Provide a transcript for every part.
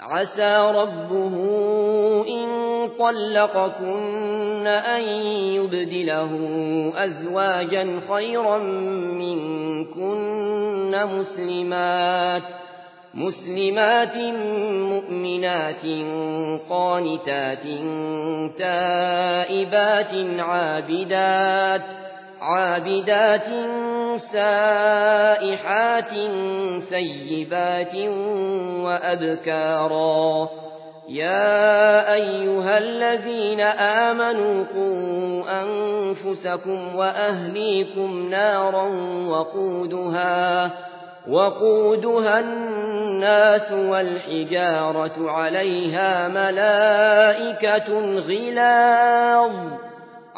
عسى ربه إن طلقكن أن يبدله أزواجا خيرا منكن مسلمات مسلمات مؤمنات قانتات تائبات عابدات. عابدات سائحات ثيبات وأبكارا. يا أيها الذين آمنوا قوا أنفسكم وأهليكم نارا وقودها وقودها الناس والحجارة عليها ملائكة غلاظ.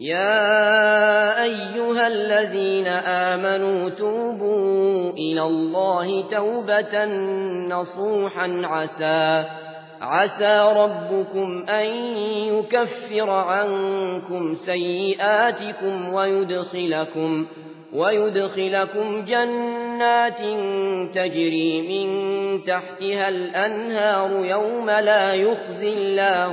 يا أيها الذين آمنوا توبوا إلى الله توبة نصوحا عسى عسى ربكم أن يكفر عنكم سيئاتكم ويدخلكم ويدخلكم جنات تجري من تحتها الأنهار يوم لا يخزي الله